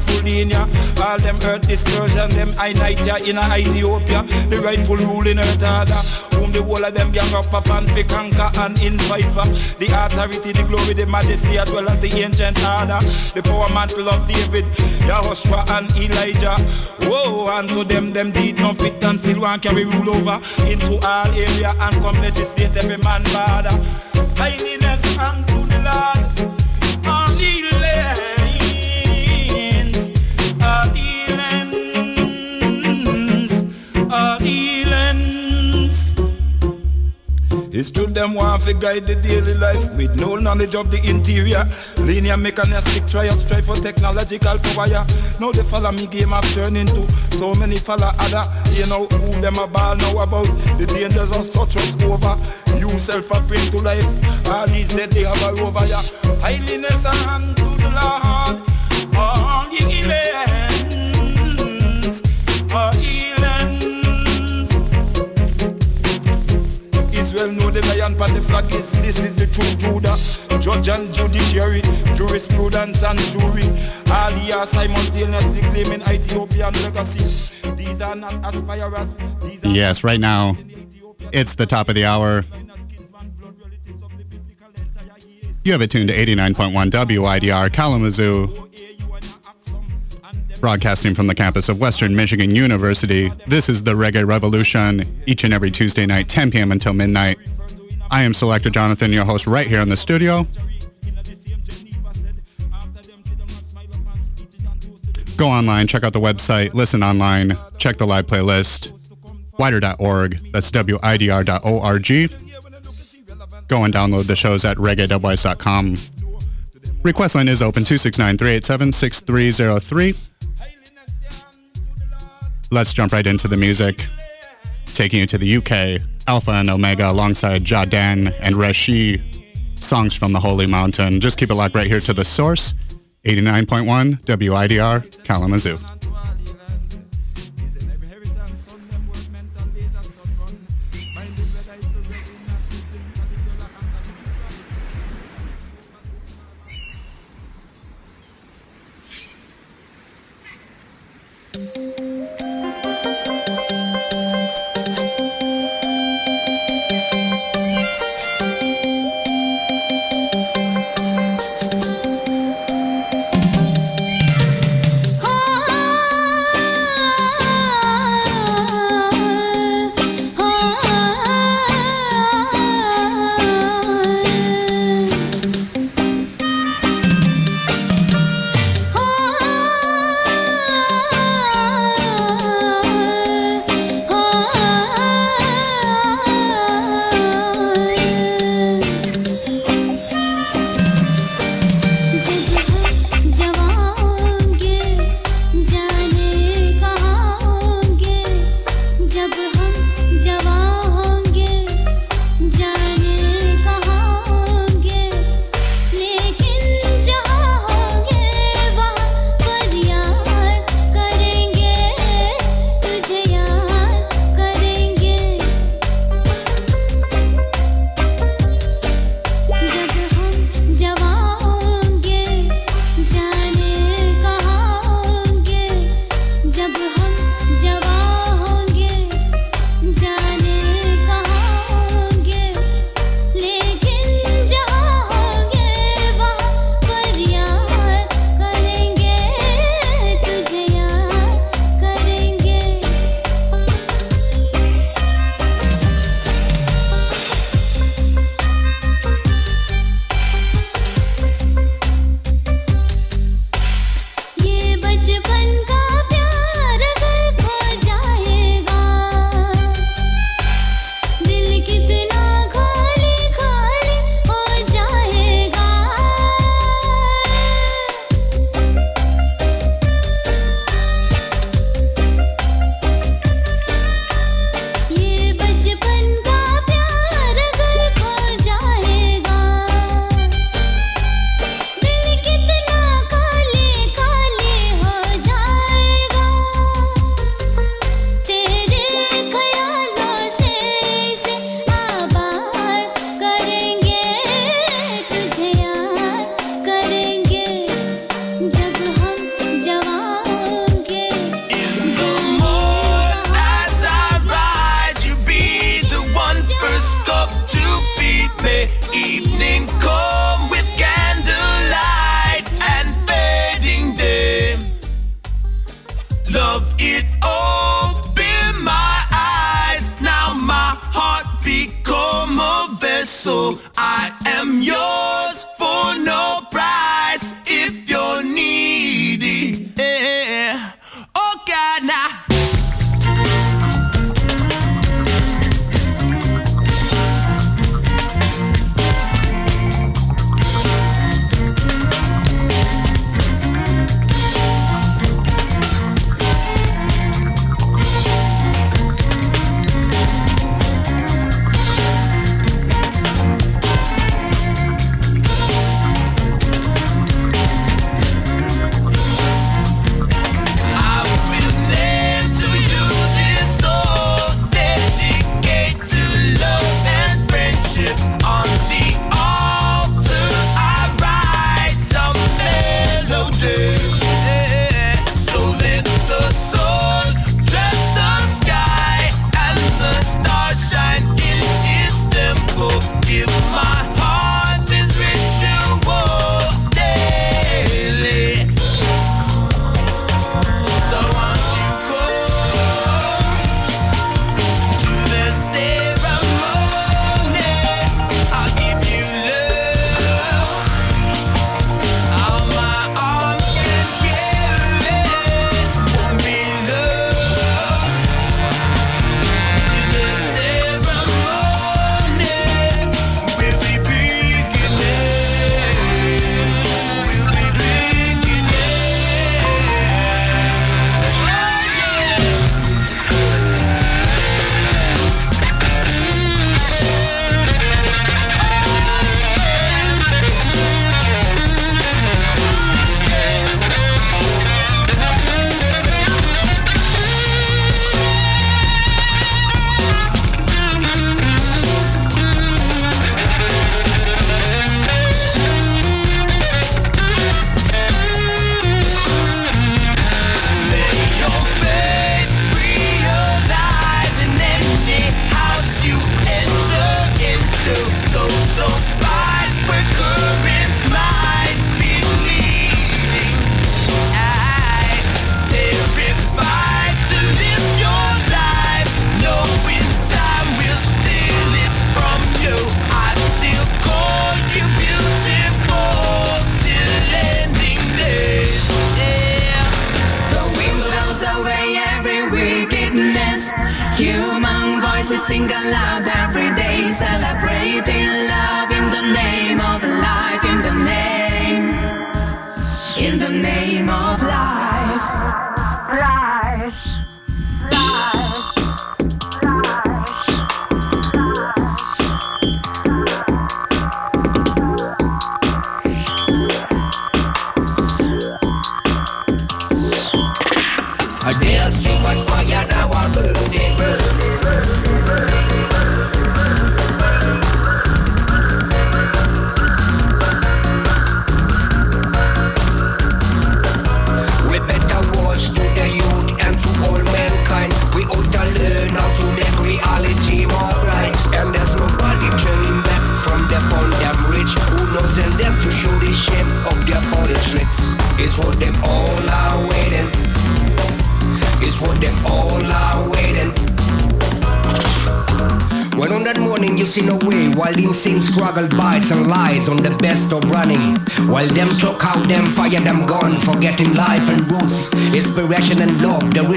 dread. in ya All them earth is cursion, them I night ya in a Ethiopia, the rightful ruling earth order. Whom the whole of them gang up upon fi conquer and invite for the authority, the glory, the majesty, as well as the ancient order. The power mantle of David, Yahushua and Elijah. Whoa, and to them, them did no fit and still want carry rule over into all area and this state every man bad. Kindness and to the Lord. It's true them want to guide the daily life with no knowledge of the interior. Linear mechanistic trials strive for technological power. Yeah. Now they follow me game I've turned into so many follow other. You know who them a ball know about the dangers of such ones over. You self a bring to life. All these that they have a rover. Yeah. Highliness and to the Lord. On the flag is this is the true Judah. Judge and judiciary, jurisprudence and jury. All here simultaneously claiming Ethiopian legacy. These are not aspirers. These are yes, right now it's the top of the hour. You have it tuned to 89.1 WIDR Kalamazoo, broadcasting from the campus of Western Michigan University. This is the Reggae Revolution, each and every Tuesday night, 10 p.m. until midnight. I am Selector Jonathon, your host, right here in the studio. Go online, check out the website, listen online, check the live playlist, widr.org. That's widr.org. Go and download the shows at reggae.wise.com. Request line is open 269 387 6303. Let's jump right into the music. Taking you to the UK, Alpha and Omega alongside Jah Dan and Reshi. Songs from the Holy Mountain. Just keep it locked right here to the source 89.1 WIDR Kalamazoo.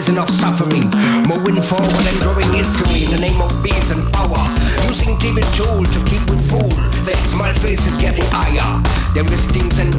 years enough suffering. moving forward and drawing history in the name of peace and power. Using TV tool to keep with fool. The smile face is getting higher. There is things and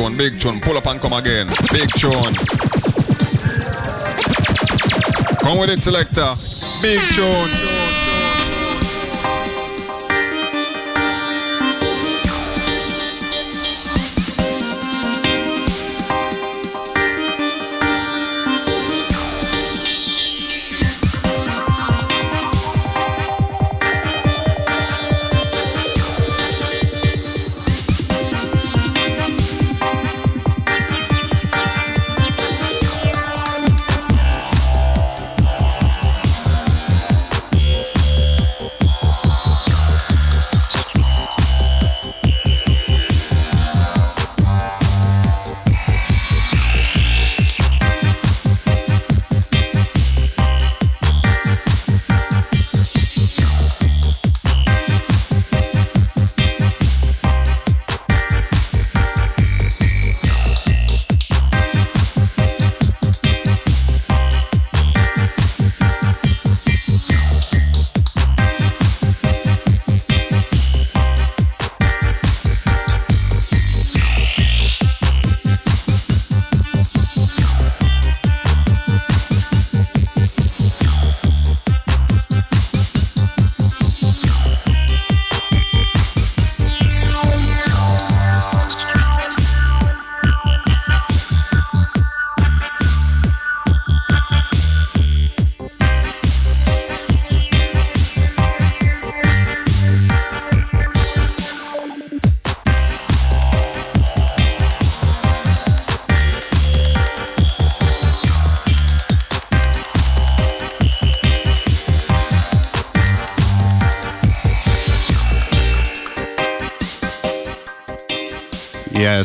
tune, big tune. Pull up and come again. Big tune. Come with it, selector. Big tune.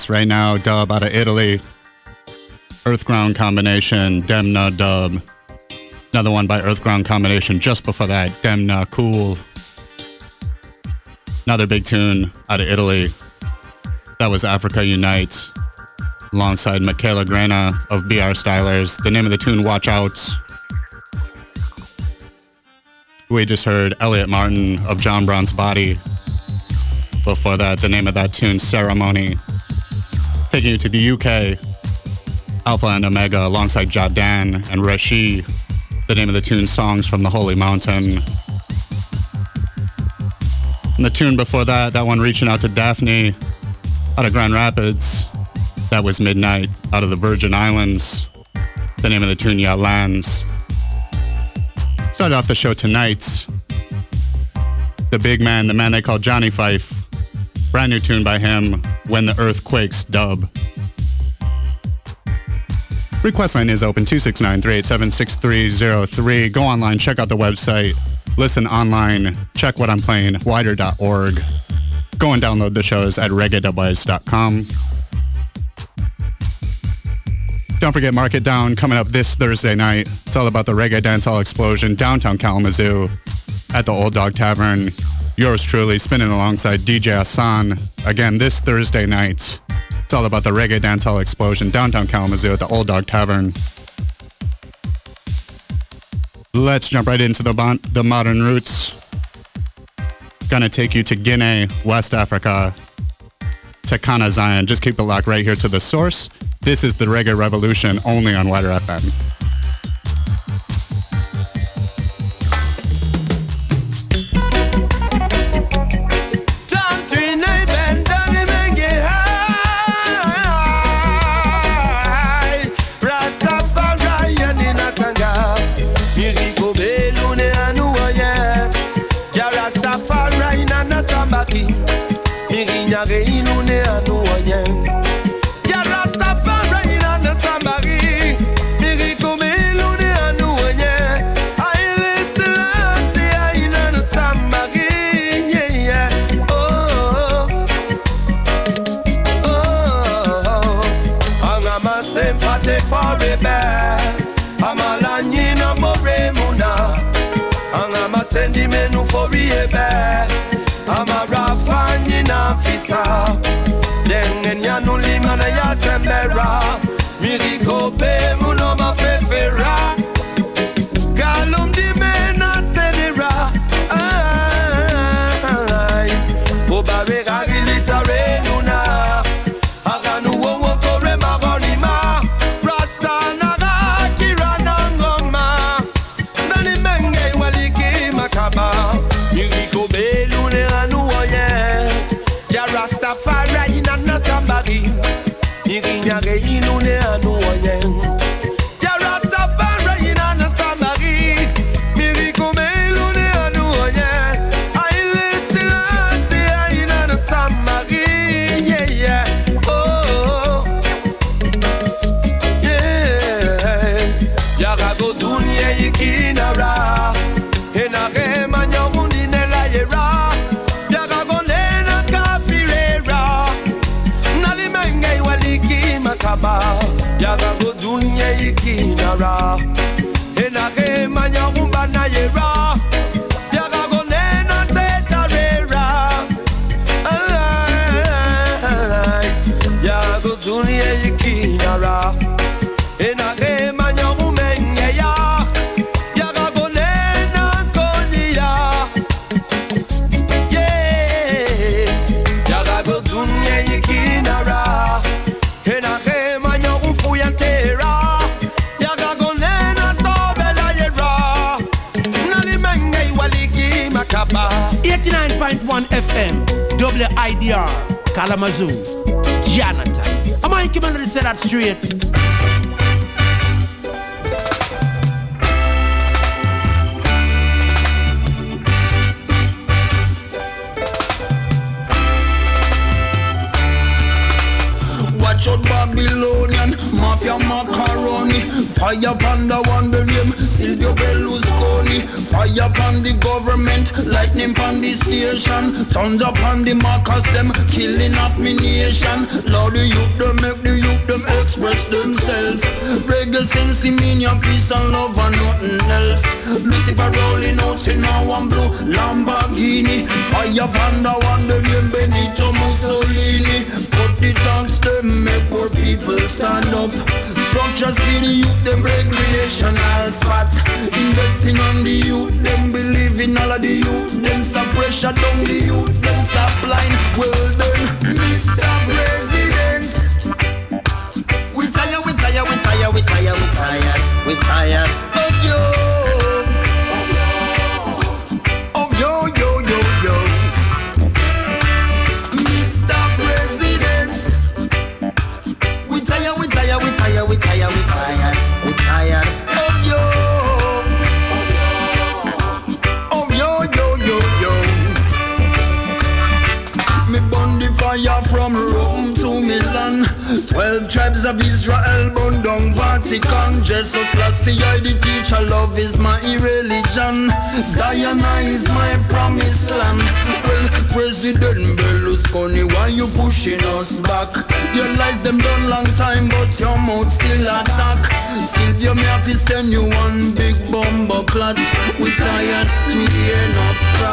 Right now, dub out of Italy. Earthground combination, Dem Nuh Dub. Another one by Earthground combination just before that, Dem Nuh Cool. Another big tune out of Italy. That was Africa Unite alongside Michela Grena of BR Stylers. The name of the tune, Watch Out. We just heard Elliot Martin of John Brown's Body. Before that, the name of that tune, Ceremony taking you to the UK, Alpha and Omega alongside Jah Dan and Reshi, the name of the tune Songs from the Holy Mountain. And the tune before that, that one reaching out to Daphne out of Grand Rapids, that was Midnite out of the Virgin Islands. The name of the tune, Ye Lands. Started off the show tonight. The big man, the man they call Johnny Fife. Brand new tune by him, when the Earth Quakes dub. Request line is open 269 387 6303. Go online, check out the website, listen online, check what I'm playing, widr.org. Go and download the shows at reggae.wise.com. Don't forget Market Down coming up this Thursday night. It's all about the reggae dancehall explosion downtown Kalamazoo at the Old Dog Tavern. Yours truly spinning alongside DJ Hassan again this Thursday night. It's all about the reggae dancehall explosion downtown Kalamazoo at the Old Dog Tavern. Let's jump right into the, bon- the modern roots. Gonna take you to Guinea, West Africa, Takana Zion. Just keep it locked right here to the source. This is the Reggae Revolution only on WIDR FM. Riebe amarafanyina fisa dengenya nulimana ya sembera mirikope munoma fefera DR, Kalamazoo, Jonathon. Am I keeping the set that straight? lightning from the station. Sons up on the markers, them killing off me nation. Lord, the youth, them make the youth, them express themselves. Reggae sings the meaning of peace and love and nothing else. Lucifer rolling out in now one blue Lamborghini. Fire Panda one, the name Benito Mussolini. Put the tanks, them make poor people stand up. Structures in the youth, them recreational spot. Investing on the youth, them believe in all of the youth. Them stop pressure down the youth, them stop line. Well then, Mr. President. We tired, we tired, we tired, we tired, we tired, we tired. Zion. Zion is my promised land. Well, President Berlusconi, why you pushing us back? Your lies them done long time, but your mouth still attack. Still, you may have to send you one big bomber clot. We tired to hear enough.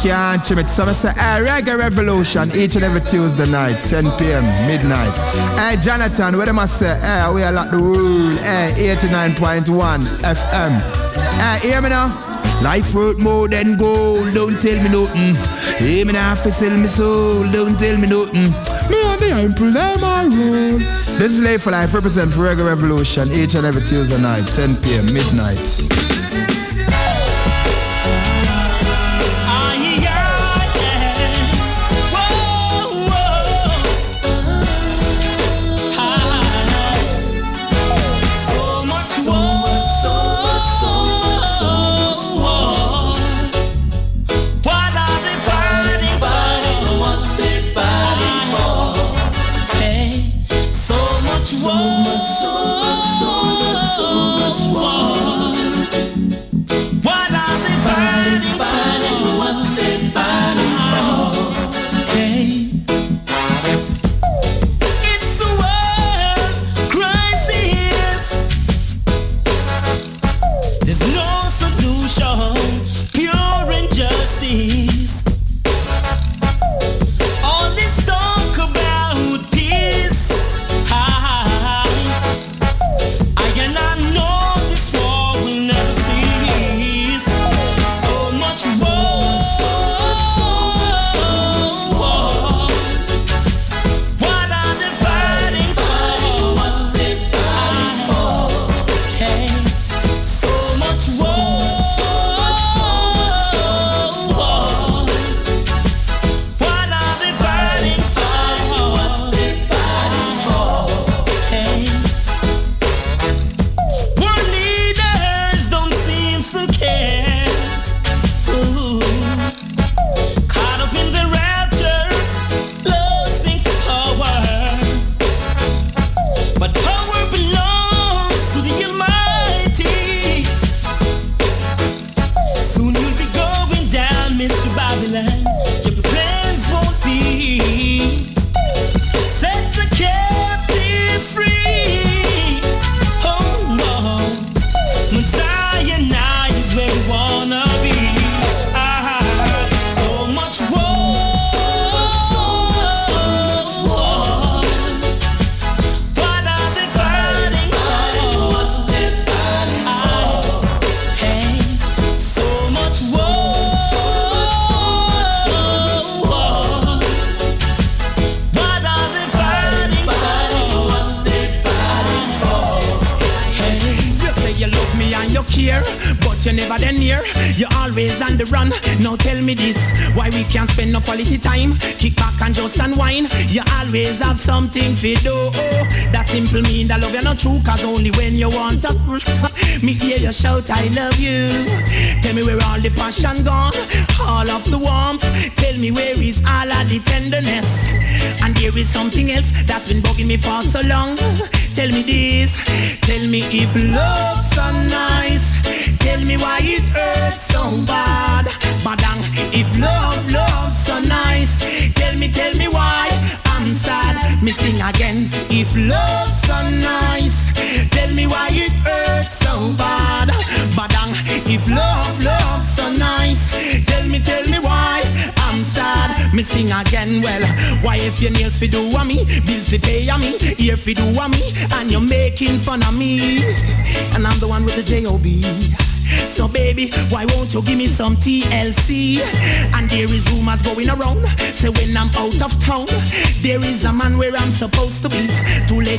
can't trim it. So I say, hey, Reggae Revolution, each and every Tuesday night, 10 p.m., midnight. Hey, Jonathon, where them I say? Hey, we are like the rule. Hey, 89.1 FM. Hey, hear me now? Life worth more than gold, don't tell me nothing. Hey, me if to sell me soul, don't tell me nothing. Me and the ample, I. This is Lutan Fyah, represent for Reggae Revolution, each and every Tuesday night, 10 p.m., midnight.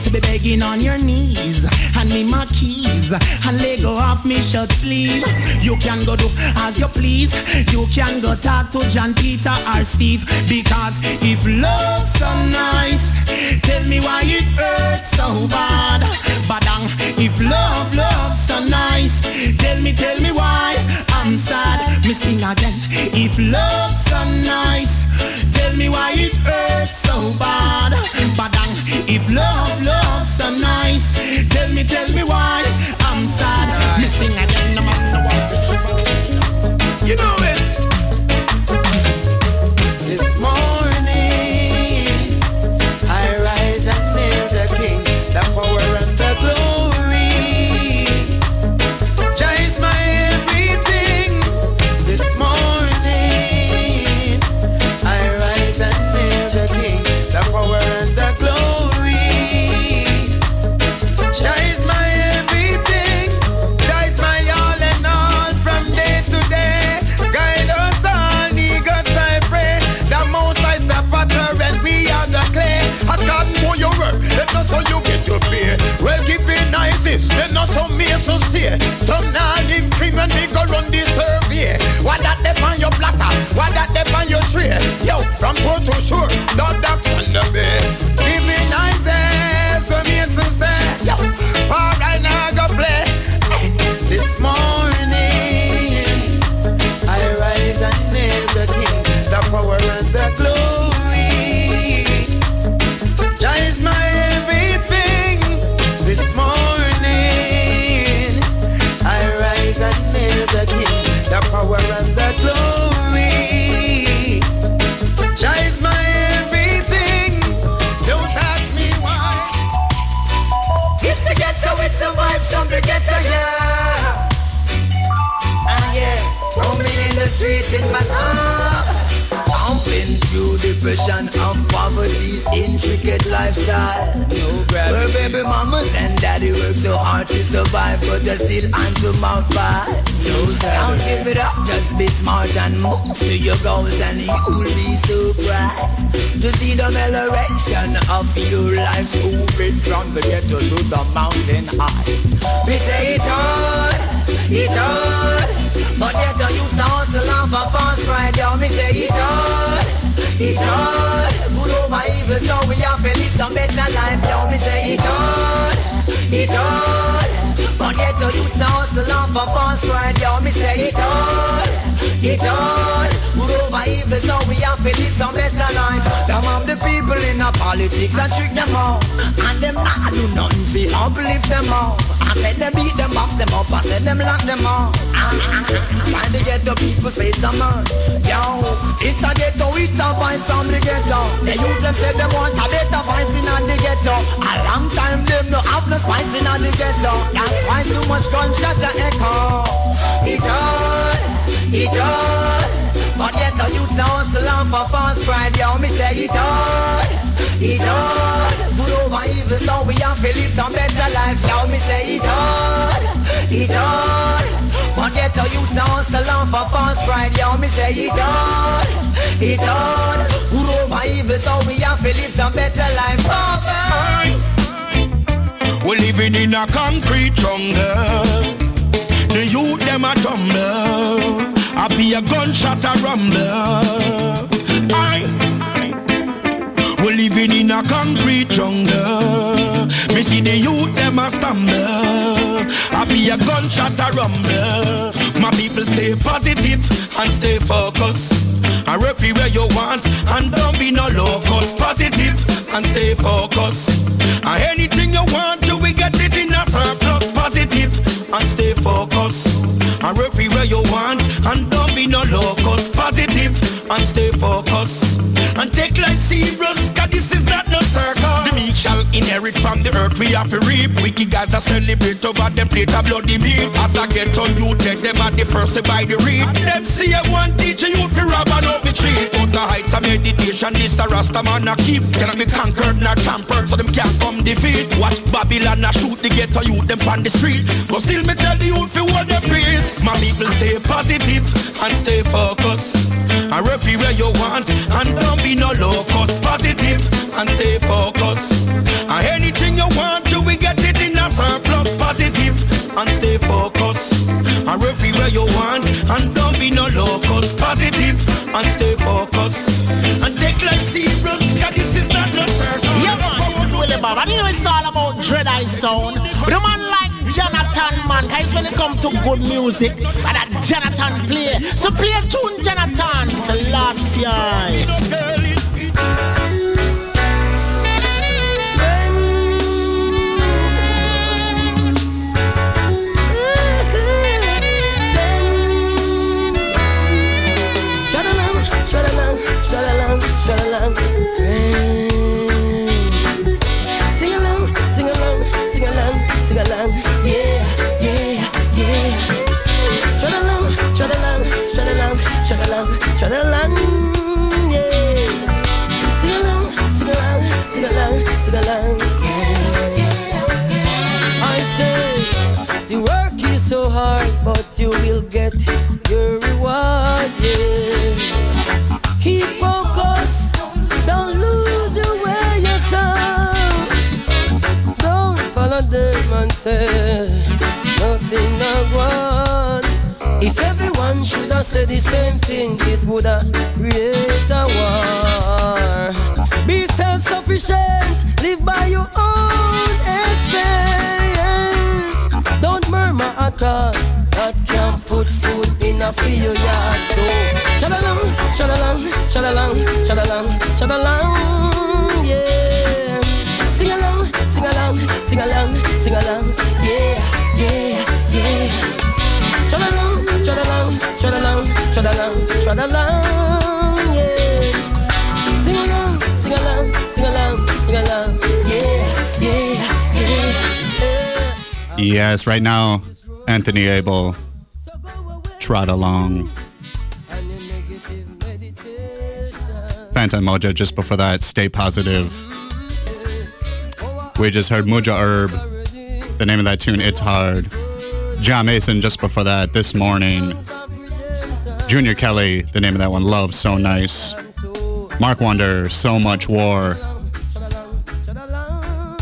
to be begging on your knees. Hand me my keys and let go off me shirt sleeve. You can go do as you please. You can go talk to John Peter or Steve. Because if love's so nice, tell me why it hurts so bad. Badang, if love, love's so nice, tell me, tell me why I'm sad. Me sing again. If love's so nice, tell me why it hurts so bad. Badang, if love, love tell me why. no locus, positive and stay focused. And take life seriously inherit from the earth we have to reap. Wicked guys are celebrate over them plate of bloody meat. As I get on you, take them at the first to buy the read. Them see a one teacher you fi rob and over cheat. But the heights of meditation this the rasta man a keep. Cannot be conquered nor tampered so them can't come defeat. Watch Babylon a shoot the ghetto youth them on the street. But still me tell the youth fi hold their peace. My people stay positive and stay focused. And everywhere you want and don't be no locust. Positive and stay focused you want, you will get it in a surplus. Positive and stay focused. And repeat where you want and don't be no locust. Positive and stay focused. And take life serious, cause this is not no circus. Yeah, man, this is Willie Bob. And you know it's all about Dread Eye Sound. The man like Jonathon, man. Cause when it comes to good music, and that Jonathon play. So play a tune, Jonathon. Selassie. Say nothing I want. If everyone should have said the same thing, it would have created a war. Be self-sufficient, live by your own experience. Don't murmur at all. That can put food in a your yard. So, shadalang, shadalang, shadalang, shadalang, shadalang, yeah. Sing along, sing along, sing along, shadalang, yeah. Sing along, sing along, sing along, sing along, yeah, yeah, yeah. Yes, right now, Anthony Able, Trod Along. Fantan Mojah just before that, Stay Positive. We just heard Mujo Herb, the name of that tune, It's Hard. Jah Mason just before that, This Morning. Junior Kelly, the name of that one, Love So Nice. Mark Wonder, So Much War.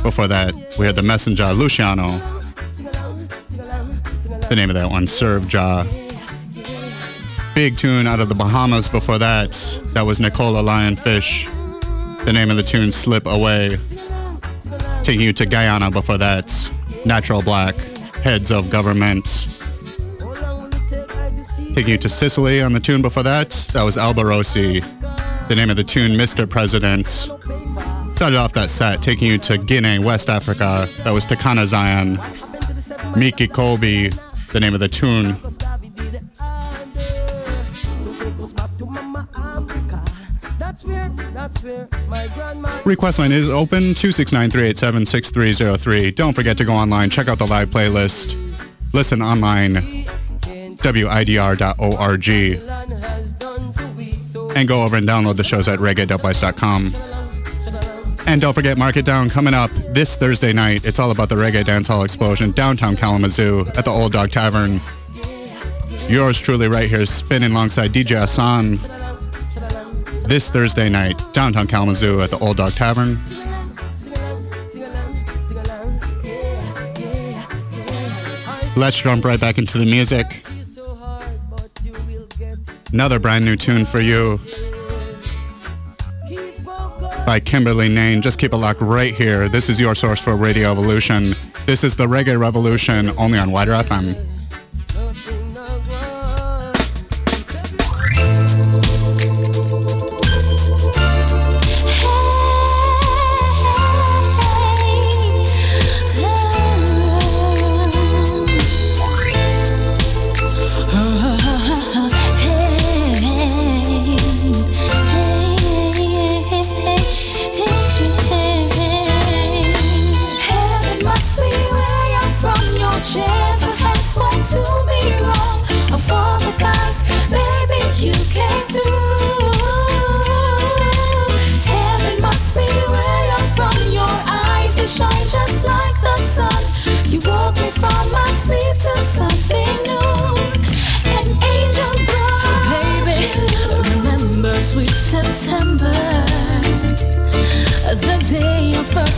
Before that, we had The Messenger, Luciano. The name of that one, Serve Jah. Big tune out of the Bahamas before that. That was Nicola Lionfish. The name of the tune, Slip Away. Taking you to Guyana before that. Natural Black, Heads of Government. Taking you to Sicily on the tune before that. That was Alborosie. The name of the tune, Mr. President. Started off that set, taking you to Guinea, West Africa. That was Takana Zion. Mikhi Kobie, the name of the tune. Request line is open 269-387-6303. Don't forget to go online, check out the live playlist. Listen online, widr.org. And go over and download the shows at reggae.wise.com. And don't forget Mark It Down coming up this Thursday night. It's all about the reggae dancehall explosion downtown Kalamazoo at the Old Dog Tavern. Yours truly right here spinning alongside DJ Hassan this Thursday night, downtown Kalamazoo at the Old Dog Tavern. Let's jump right back into the music. Another brand new tune for you by Kimberly Nain. Just keep it locked right here. This is your source for Radio Evolution. This is the Reggae Revolution only on Wider FM.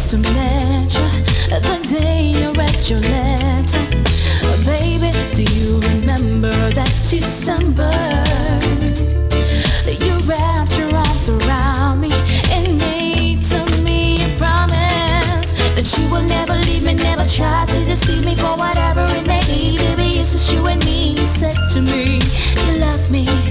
to met you the day you read your letter. Baby, do you remember that December? You wrapped your arms around me and made to me a promise that you would never leave me, never try to deceive me for whatever it may be. Baby, it's just you and me. You said to me, you love me.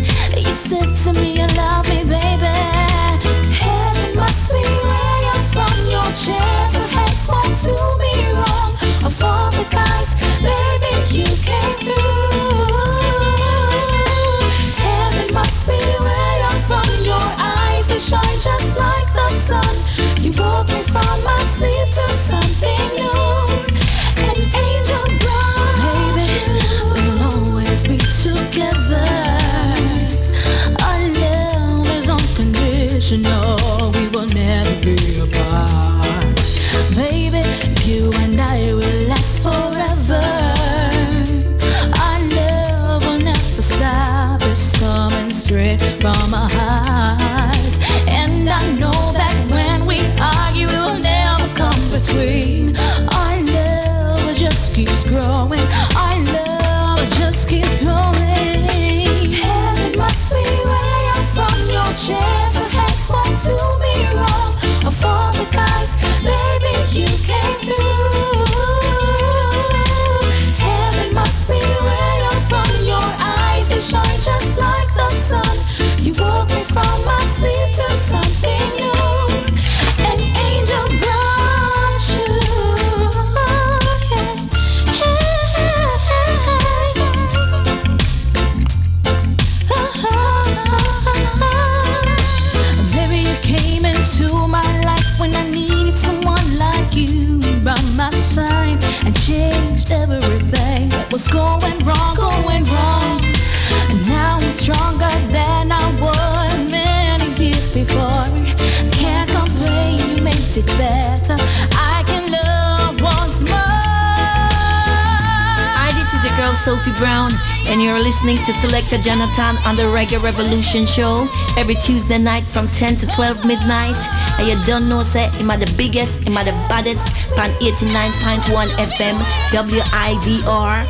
Murphy Brown, and you're listening to Selector Jonathon on the Reggae Revolution Show every Tuesday night from 10 to 12 midnight. And you don't know, say, am I the biggest, am I the baddest, pan 89.1 FM, WIDR.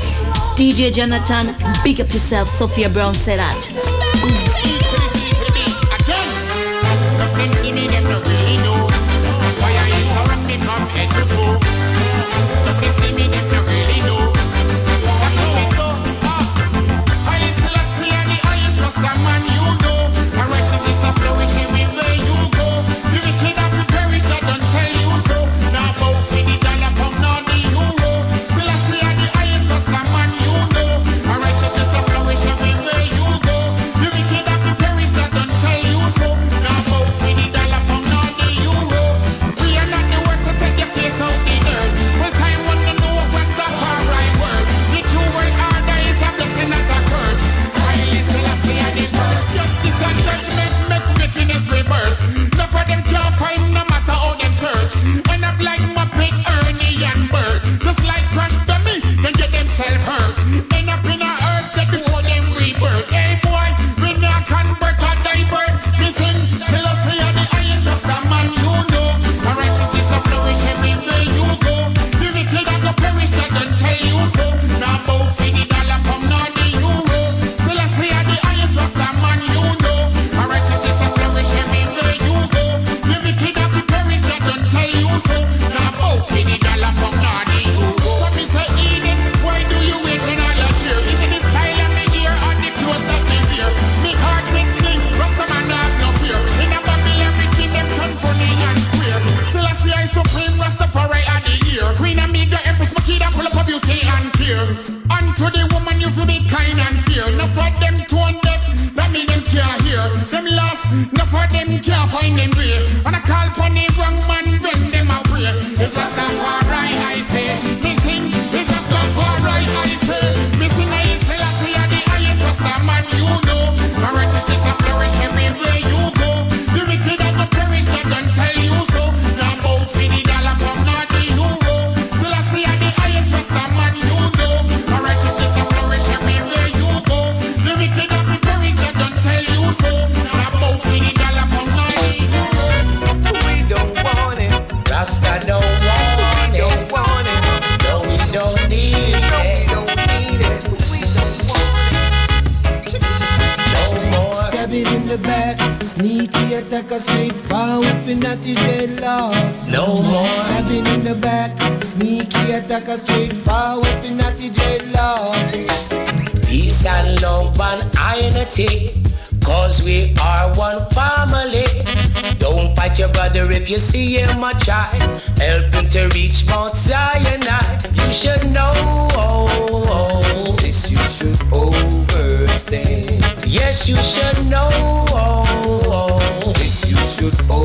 DJ Jonathon, big up yourself, Sophia Brown said that. くと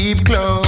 Keep close.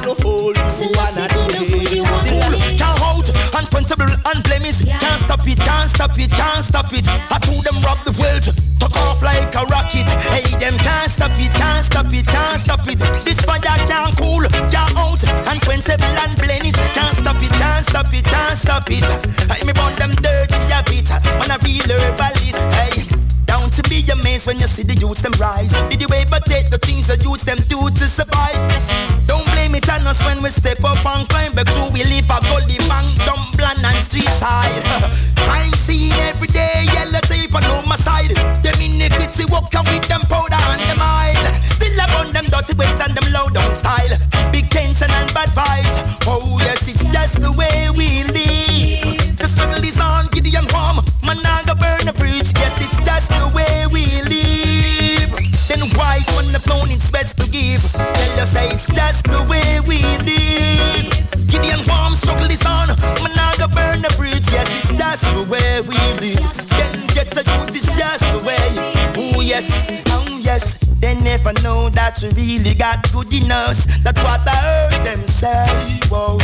can hold you and a day. Fool can out and principle and blemish. Can't stop it, can't stop it, can't stop it. I told them rob the world, took off like a rocket. Hey, them can't stop it, can't stop it, can't stop it. This fire can't cool, can't out and principle and blemish. Can't stop it, can't stop it, can't stop it. I me burn them dirty a bit. Man a real herbalist, hey. Down to be amazed when you see the youth them rise. Did you ever take the things that use them step up and climb back through, we leave a gully bank, Dumpland and street side. Crime scene every day, yellow tape on my side. Them iniquity walk and with them powder and them oil. Still upon them dirty ways and them low down style. Yes, oh yes. They never know that you really got good enough. That's what I heard them say. Whoa.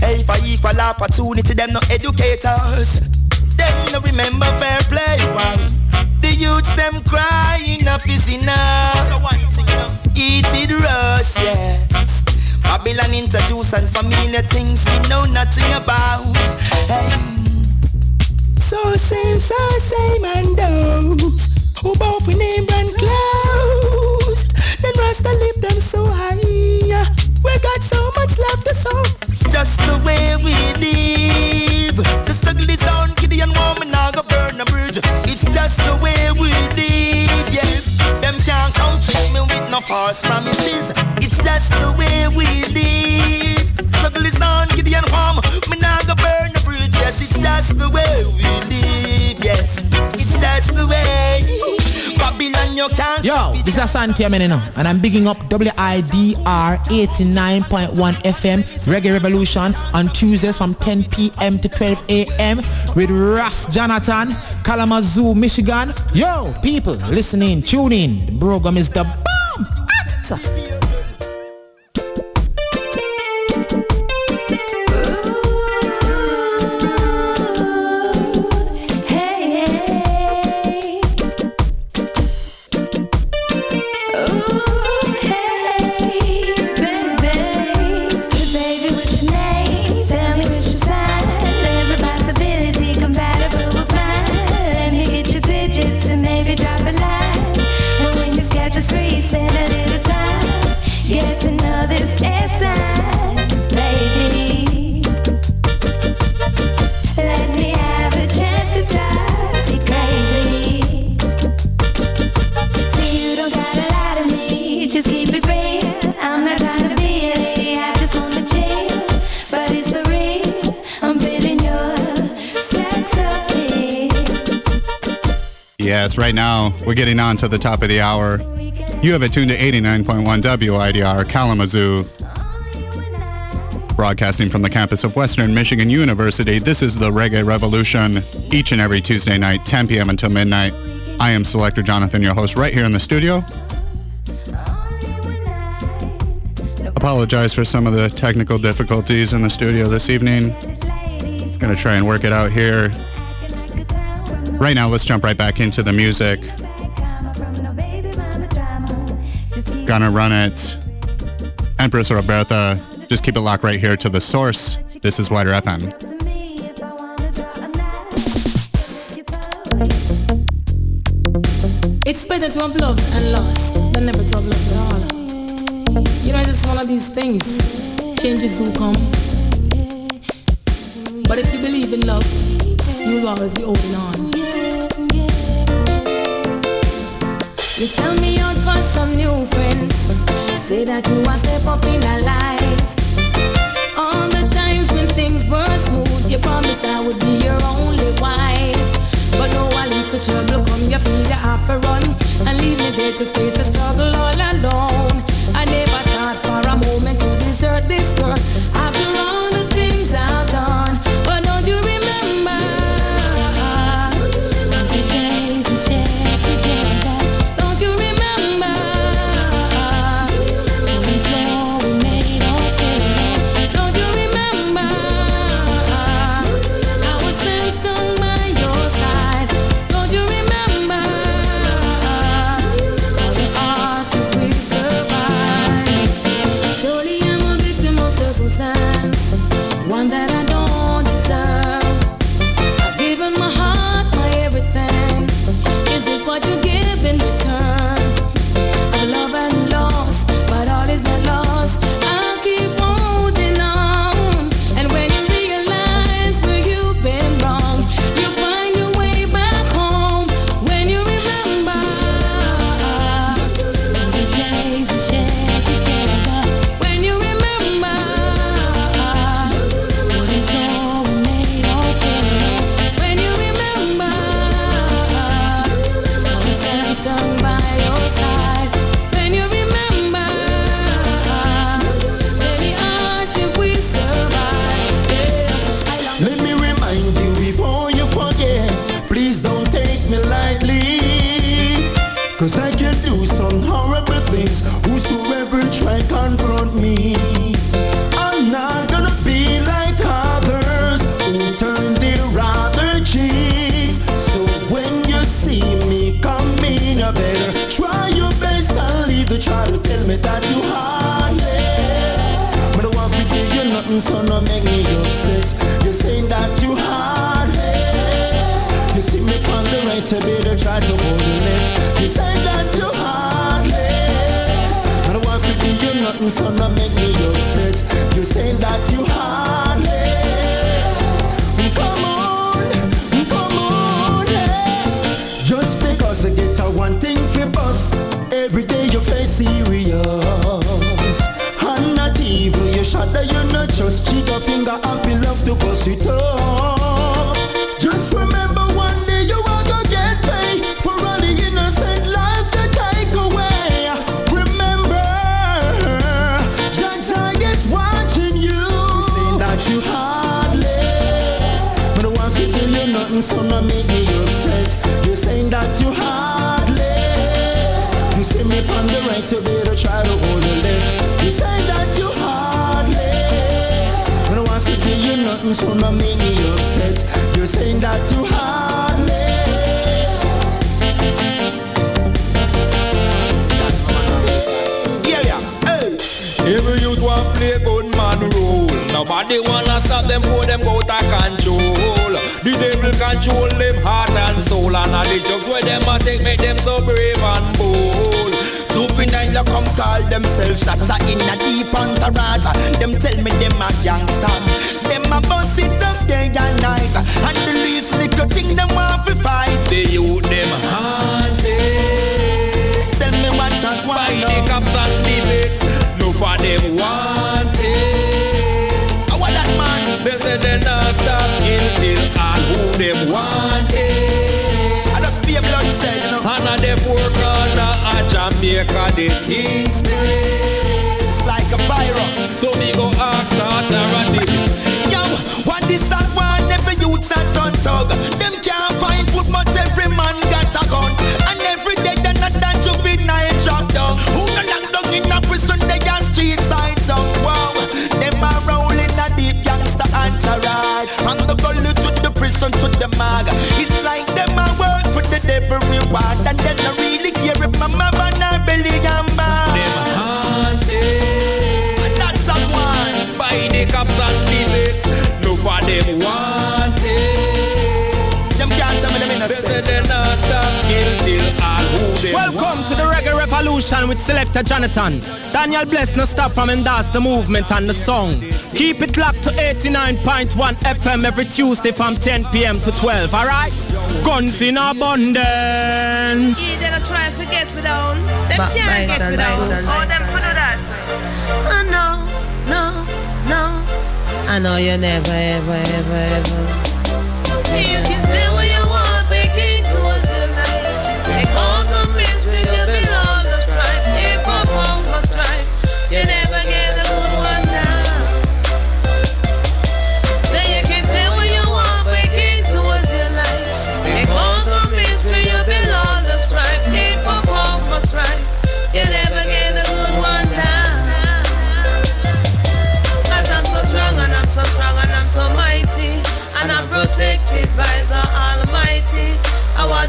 Hey, for equal opportunity, them no educators. Them no remember fair play. Wow. The youths them cry enough is enough. So one thing, you know. Eat it rush, yes. Babylon introduce unfamiliar things we know nothing about. Hey. So same, so same and those who both we name and closed. Then Rasta lift them so high. We got so much love to show. Just the way we live. The struggle is on, Gideon woman, now go burn a bridge. It's just the way we live, yes. Them can't come me with no false promises. You can't Yo, this is Asante Amenino, and I'm bigging up WIDR 89.1 FM Reggae Revolution on Tuesdays from 10 p.m. to 12 a.m. with Ross Jonathon, Kalamazoo, Michigan. Yo, people, listen in, tune in. The program is the bomb. Yes, right now we're getting on to the top of the hour. You have it tuned to 89.1 WIDR Kalamazoo. Broadcasting from the campus of Western Michigan University, this is the Reggae Revolution each and every Tuesday night, 10 p.m. until midnight. I am Selector Jonathon, your host, right here in the studio. Apologize for some of the technical difficulties in the studio this evening. Gonna try and work it out here. Right now, let's jump right back into the music. Gonna run it. Empress Robertha, just keep it locked right here to the source. This is WIDR FM. It's better to have loved and lost than never to have loved at all. You know, it's just one of these things. Changes do come. But if you believe in love, you'll always be holding on. You sell me out for some new friends. Say that you want step up in a life. All the times when things were smooth, you promised I would be your only wife. But no one little trouble come, you feel you have to run and leave me there to face the struggle all alone. I never thought for a moment to desert this nothing, so no make me upset. You're saying that you Yeah, yeah, hey. Every youth want play good man role. Nobody wanna stop them for them go out of control. The devil control them heart and soul, and all the drugs where them a take make them so brave and bold. You come call themselves shots in a deep entourage. Them tell me them a gangster. Them a bust it up day and night. And the least little thing them want to fight. The youth them haunted. Tell me what's that one By the cops and the vets, no for them wanted. How that man? They say they not stop till all who them wanted. Jamaica, the king's It's like a virus. So me go ask authority. Yo, what this that one? Every youth that done tug. Them can't find food, but every man got a gun. And every day they're not that juvenile drop down. Who no locked down in a prison? They are street side some wow. Them are rolling a deep gangster entourage. From the gully to the prison to the mag. It's like them a work for the devil reward. And then I really care if my mama not belly and. Them haunted. And that's a one. By the cops and the no for them wanted. Them can't tell me them They say innocent. they not stop kill till all who them Welcome to the Reggae Revolution with Selector Jonathon. Daniel Bless no stop from endorse the movement and the song. Keep it locked to 89.1 FM every Tuesday from 10 p.m. to 12, alright? Guns in abundance. You don't try and forget without. Them Back can't bite get and without. bite Oh, them for do that. Oh no, no, no. I know you never, ever, ever, ever. You can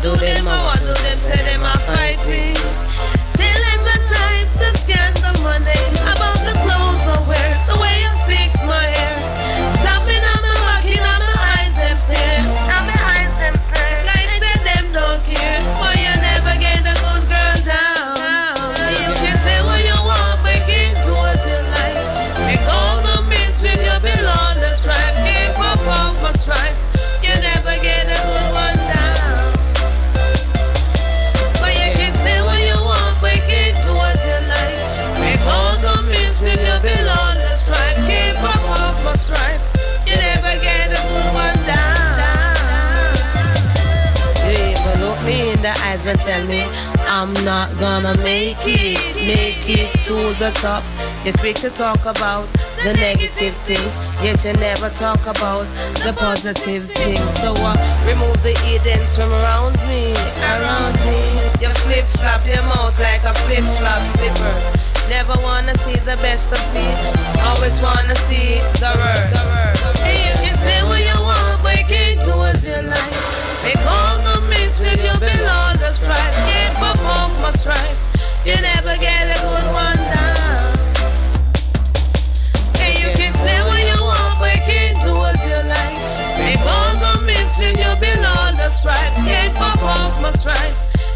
do them, I do them, say them I fight me and tell me I'm not gonna make it, make it to the top. You're quick to talk about the negative things, yet you never talk about the positive things. So uh, remove the Edens from around me, around me. You flip flop your mouth like a flip flop slippers. Never wanna see the best of me, always wanna see the worst. Hey, you can say what you want, but you can't do as you like. Make all the mischief, you belong You never get a good one down. You can say what you want, all the mischief, you belong the strife.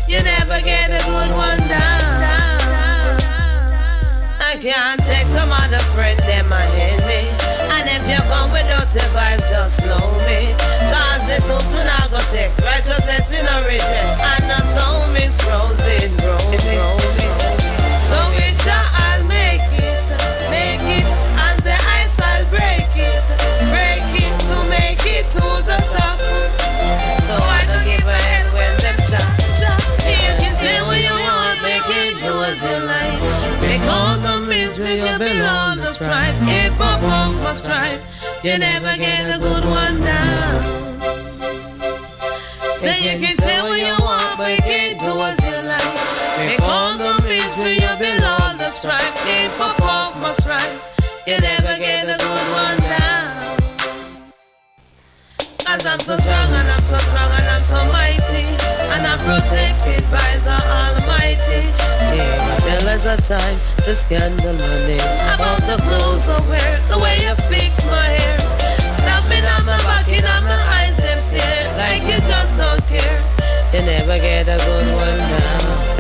You never get a good one down. I can't take some other friend, them my enemy. You come without the vibes, just know me. Cause this house me not go take. Righteousness me no reject. And the soul miss roses, roses, roses. So misery you belong the strife. Up on my strife. You never get a good one down. Say you can say what you want, but you can't do as you like. Make all the misery you belong the strife. Up on my strife. You never get a good one down. Cause I'm so strong and I'm so strong and I'm so mighty. And I'm protected by the Almighty. Tell us a time, the scandal money. About the clothes I wear, the way you fix my hair. Stopping on my back, in on my eyes, them stare. Like you just don't care. You never get a good one down.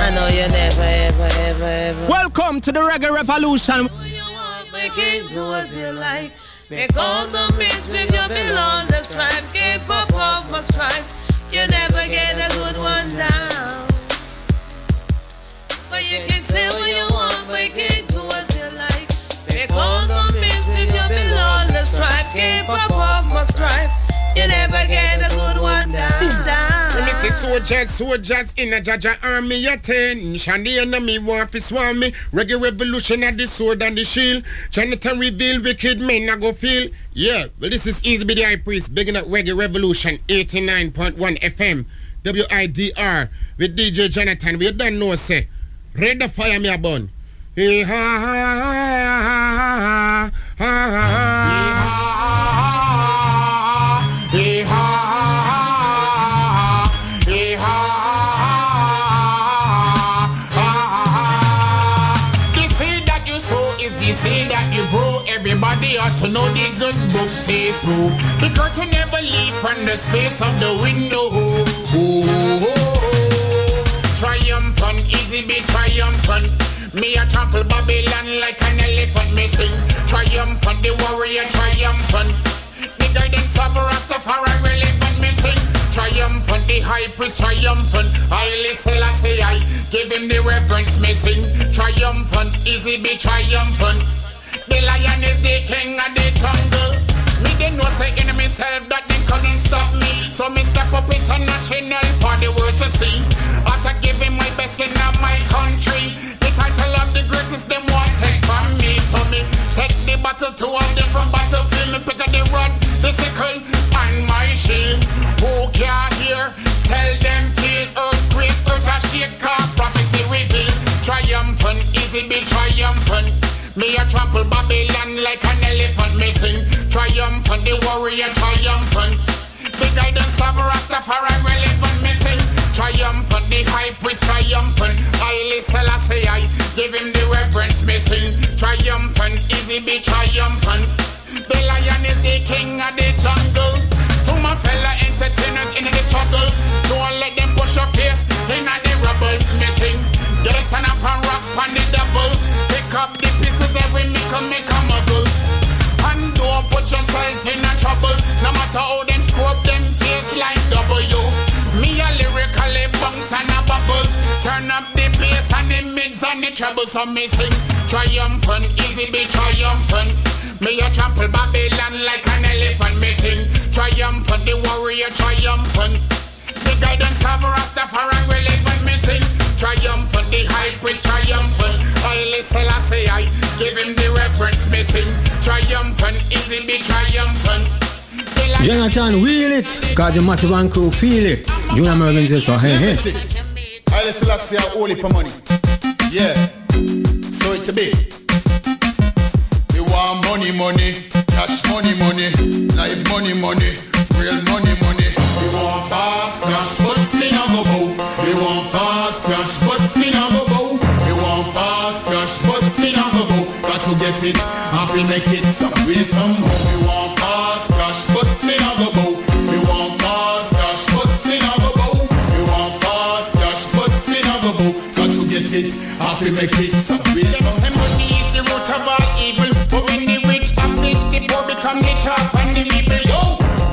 I know you never, ever, ever, ever. Welcome to the Reggae Revolution. Make it do as you like. Make all the mischief you belong the strife. Keep up my strife. You never get a good one down. But you can say what you want, but you can't do as you like. Make all the mischief you belong the strife. Keep up off my strife. You never get a good one down. Hmm. down. When me see soldiers, soldiers in a Jaja army attention. The enemy want to swarm me. Reggae revolution at the sword and the shield. Jonathon reveal wicked men I go feel. Yeah, well this is Easy B the High Priest, bigging up Reggae Revolution 89.1 FM. WIDR with DJ Jonathon. We don't know say. Red the fire me a bun. Hey, ha, ha, ha, ha, ha, ha, ha. Hey, ha, ha, ha, hey, ha, ha, ha. You grow. Everybody ought to know the good book says so. The curtain never leave from the space of the window. Oh, oh, oh. Triumphant, Easy B triumphant. Me a trample Babylon like an elephant missing. Triumphant, the warrior triumphant. The guidance of Rastafari relevant missing. Triumphant, the high priest triumphant. Haile Selassie, I give him the reverence missing. Triumphant, Easy B triumphant. The lion is the king of the jungle. Me they know say in myself that they couldn't stop me. So me step up international for the world to see. After giving my in my country. The title of the greatest them want take from me. So me take the battle to a different battlefield. Me pick up the rod, the sickle, and my shield. Who can hear? Tell them feel earthquake, earth a shake, car prophecy reveal. Triumphant, Easy B triumphant. Me a trample Babylon like an elephant missing. Triumphant, the warrior triumphant. The guidance of Rastafari relevant missing. Triumphant, the high priest triumphant. Haile Selassie, I give him the reverence missing. Triumphant, Easy B triumphant. The lion is the king of the jungle. To my fellow entertainers in the struggle, don't let them push your face in the rubble missing. Get a stand up and rock on the double. Pick up the pieces every nickel make a muggle. And don't put yourself in a trouble. No matter how the mids and the trebles. So me triumphant, Easy B triumphant. Me a trample Babylon like an elephant missing. Triumphant, the warrior triumphant. The guidance of Rastafari relevant missing. Triumphant, the high priest triumphant. Haile Selassie, I me sing. Triumphant, Easy B triumphant. Jonathon, wheel it, cause the massive and crew feel it. Junior Murvin says so, hey, hey. I have to say only for money. Yeah. So it to be. We want money, money, cash money, money, life money, money, real money, money. We want fast cash, but me no go bow. We want fast cash, but me no go bow. We want fast cash, but me no go bow. Got to get it, and we make it some way somehow. We want it, and we make it some way. And money is the root of all evil. But when the rich have it, the poor become the sharp and the evil. Yo,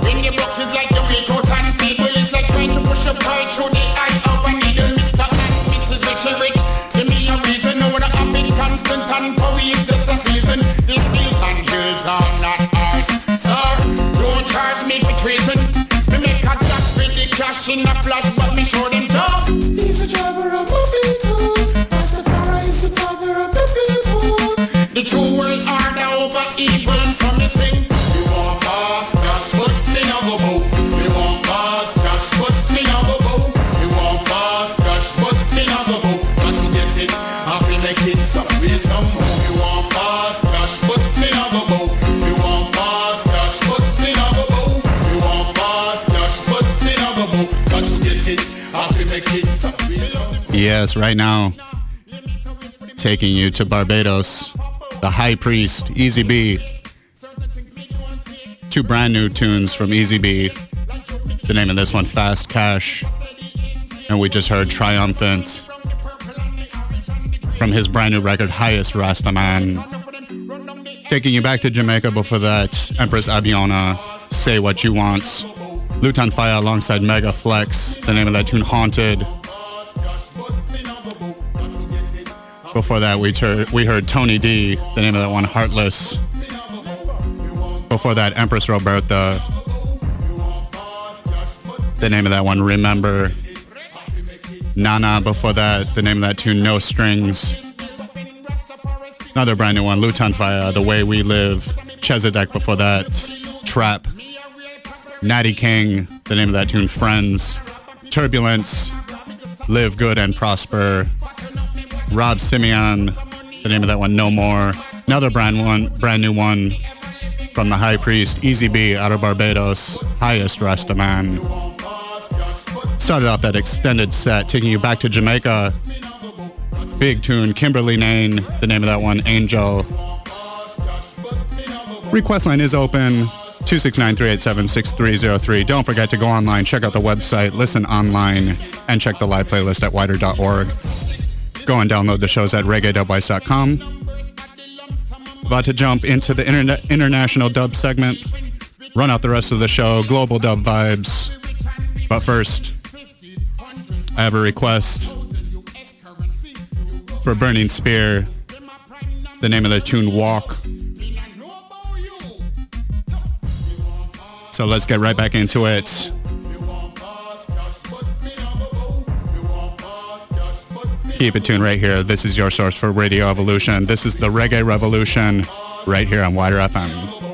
when the broke is like the weak out and feeble, it's like trying to push a pie through the eye of a needle. Mr. and Mrs. Richie Rich, give me a reason. No one up it constant and for we is just a season. These fields and hills are not ours. Sir, don't charge me for treason. Me make a jack with the cash in a flash, but me show them job. He's the driver Yes, right now. Taking you to Barbados. The High Priest, Easy B. Two brand new tunes from Easy B. The name of this one, Fast Cash. And we just heard Triumphant from his brand new record, Highest Rastaman. Taking you back to Jamaica before that, Empress Abiona, Say What You Want. Lutan Fyah alongside Mega Flex. The name of that tune, Haunted. Before that, we, we heard Tony D, the name of that one, Heartless. Before that, Empress Robertha, the name of that one, Remember. Nanah, before that, the name of that tune, No Strings. Another brand new one, Lutan Fyah, The Way We Live. Chezidek before that, Trap. Natty King, the name of that tune, Friends. Turbulence, Live Good and Prosper. Rob Symeonn, the name of that one, No More. Another brand one, brand new one from the High Priest, Easy B out of Barbados, Highest Rasta Man. Started off that extended set, taking you back to Jamaica. Big tune, Kimberly Nain, the name of that one, Angel. Request line is open. 269-387-6303. Don't forget to go online, check out the website, listen online, and check the live playlist at widr.org. Go and download the shows at reggae.wise.com. About to jump into the internet, international dub segment. Run out the rest of the show, global dub vibes. But first, I have a request for Burning Spear. The name of the tune, Walk. So let's get right back into it. Keep it tuned right here. This is your source for Radio Evolution. This is the Reggae Revolution right here on WIDR FM.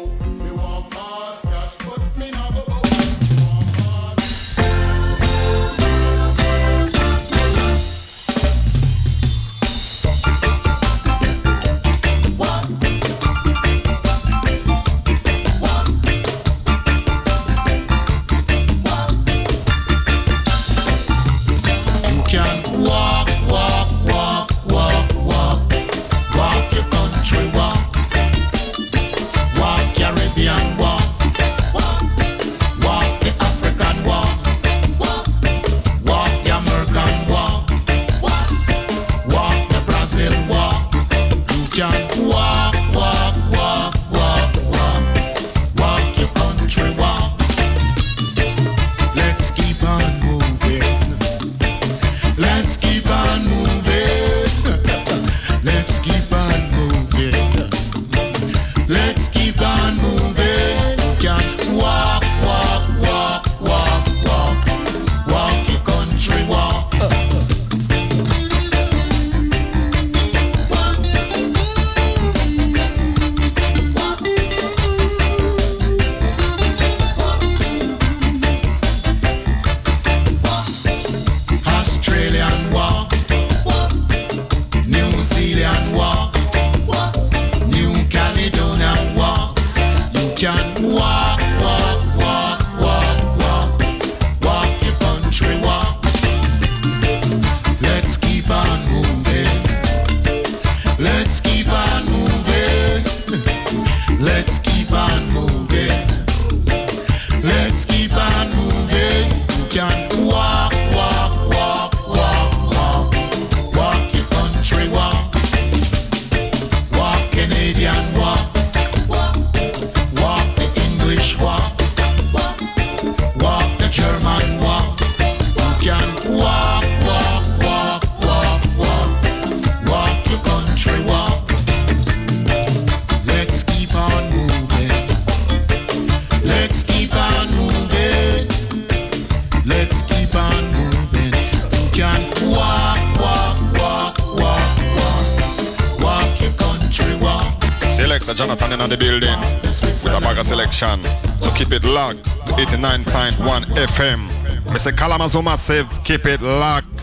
Amazon Massive. Keep it locked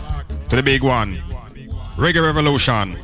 to the big one. Reggae Revolution.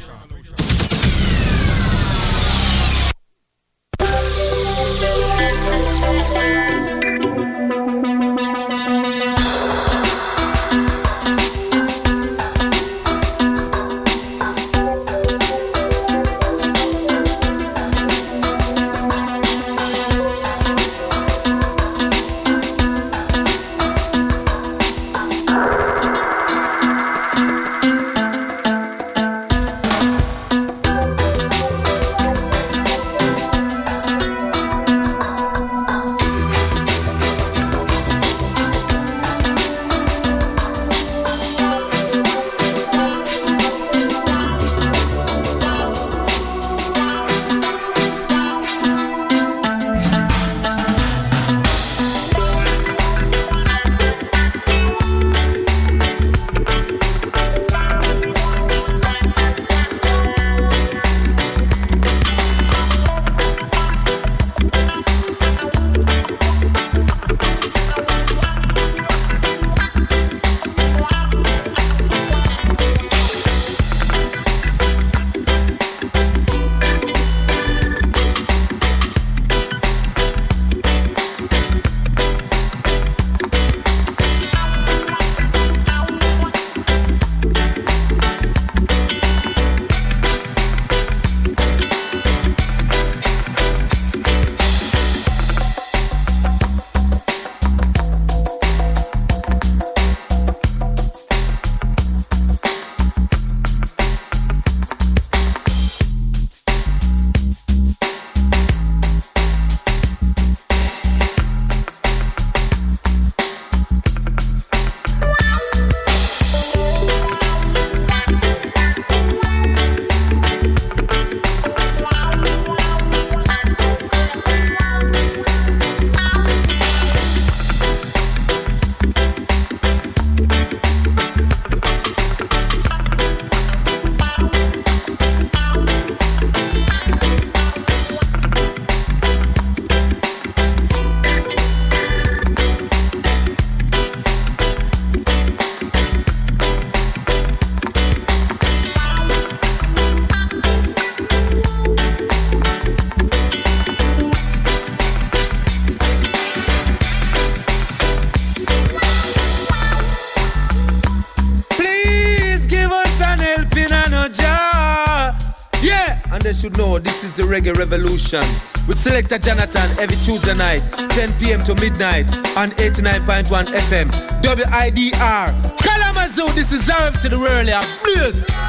Mr. Jonathon every Tuesday night, 10 p.m. to midnight on 89.1 FM. WIDR. Kalamazoo, this is Arab to the world. Yeah. Please.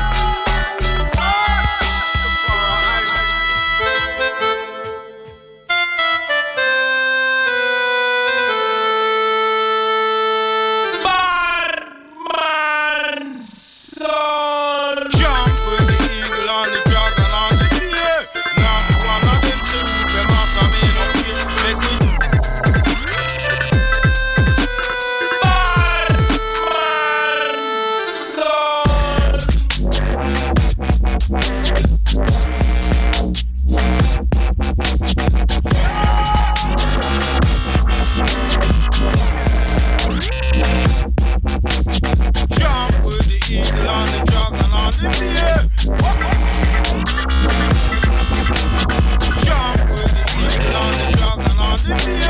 Give me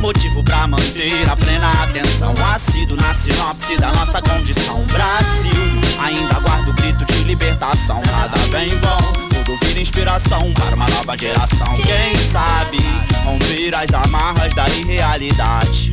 Motivo pra manter a plena atenção. Ácido na sinopse da nossa condição. Brasil, ainda guardo o grito de libertação. Nada vem vão. Tudo vira inspiração para uma nova geração. Quem sabe romper as amarras da irrealidade.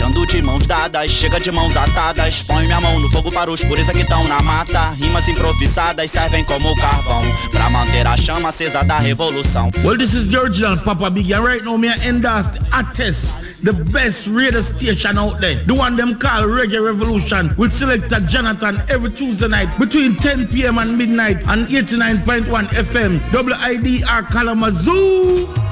Deixando de mãos dadas, chega de mãos atadas. Põe minha mão no fogo para os pureza que estão na mata. Rimas improvisadas servem como carvão Pra manter a chama acesa da revolução. Well, this is the original Papa Big And right now me endorse the hottest The best radio station out there. The one them call Reggae Revolution With selector Jonathan every Tuesday night Between 10 p.m. and midnight on 89.1 FM WIDR Kalamazoo.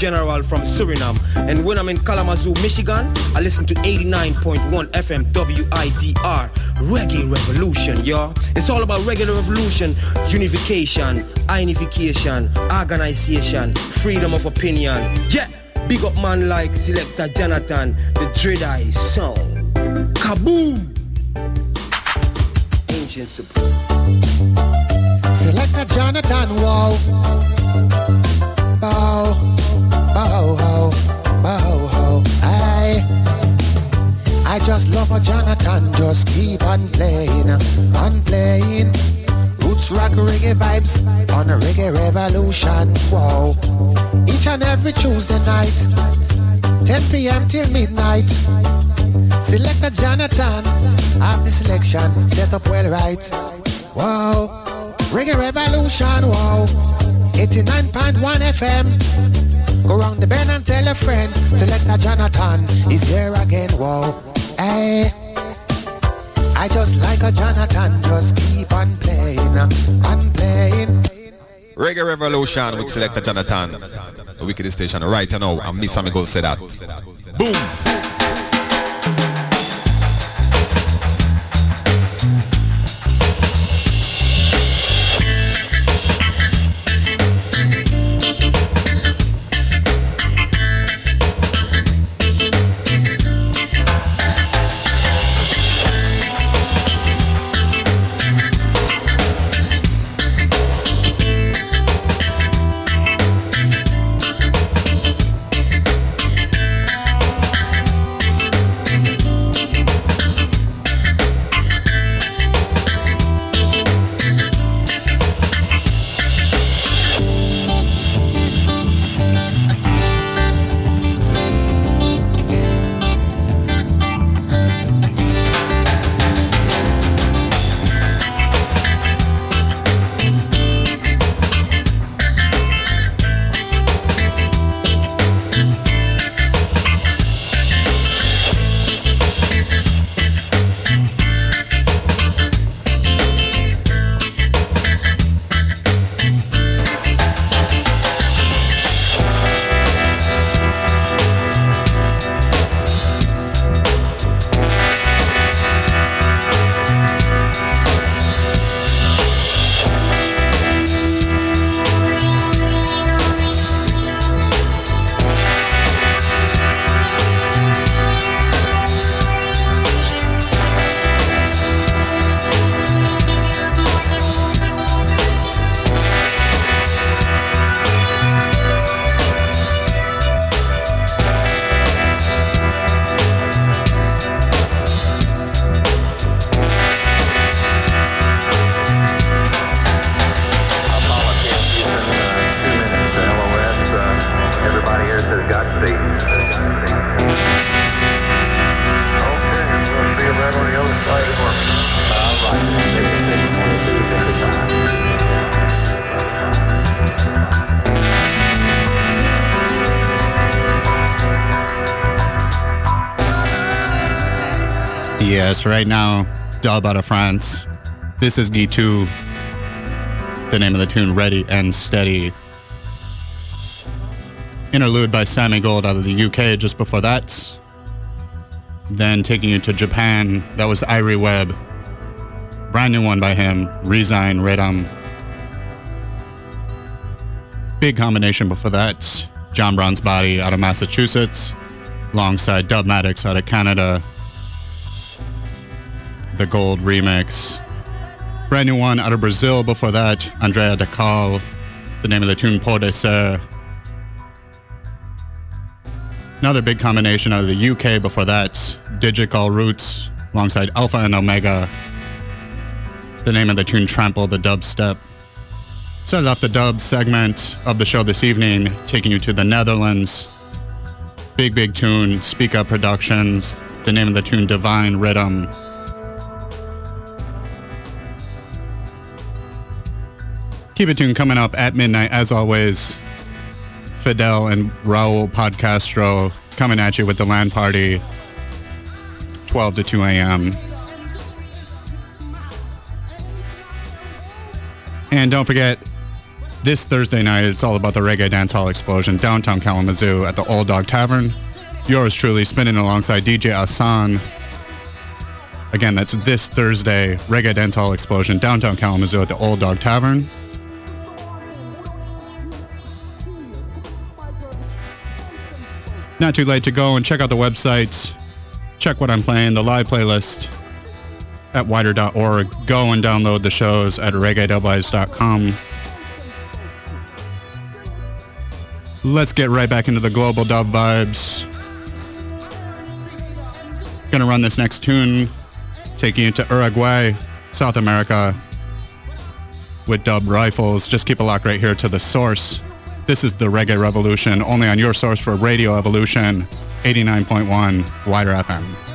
General from Suriname. And when I'm in Kalamazoo, Michigan, I listen to 89.1 FM WIDR, Reggae Revolution, yo. It's all about reggae revolution, unification, unification, organization, freedom of opinion. Yeah, big up man like Selector Jonathon, the Dread Eye song. Kaboom! Ancient Supreme. Selector Jonathon, wow. Reggae vibes on a reggae revolution. Wow. Each and every Tuesday night, 10 p.m. till midnight. Selector Jonathon, have the selection set up well right. Wow. Reggae Revolution, wow. 89.1 FM. Go round the bend and tell a friend. Selector Jonathon is here again, wow. Hey. I just like a Jonathon, just keep on playing, on playing. Reggae Revolution with Selector Jonathon. The Wicked Station right now. And Miss Amigo said that. Right now, dub out of France. This is G2. The name of the tune, Ready and Steady. Interlude by Sammy Gold out of the UK just before that. Then taking you to Japan, that was Irie Webb. Brand new one by him, Resign Rhythm. Big combination before that, John Brown's Body out of Massachusetts, alongside Dub Maddox out of Canada. The Gold remix. Brand new one out of Brazil before that, Andrea Decal. The name of the tune, Pode Ser. Another big combination out of the UK before that, Digital Roots alongside Alpha and Omega. The name of the tune, Trample the Dubstep. Started off the dub segment of the show this evening, taking you to the Netherlands. Big, big tune, Speak Up Productions. The name of the tune, Divine Rhythm. Keep it tuned coming up at midnight, as always. Fidel and Raul Podcastro coming at you with the land party, 12 to 2 a.m. And don't forget, This Thursday night, it's all about the reggae dancehall explosion downtown Kalamazoo at the Old Dog Tavern. Yours truly spinning alongside DJ Asan. Again, that's this Thursday, reggae dancehall explosion downtown Kalamazoo at the Old Dog Tavern. Not too late to go and check out the website. Check what I'm playing, the live playlist at widr.org. Go and download the shows at reggae.com. Let's get right back into the global dub vibes. Gonna run this next tune, taking you to Uruguay, South America, with dub rifles. Just keep a lock right here to the source. This is the Reggae Revolution, only on your source for Radio Evolution, 89.1 WIDR FM.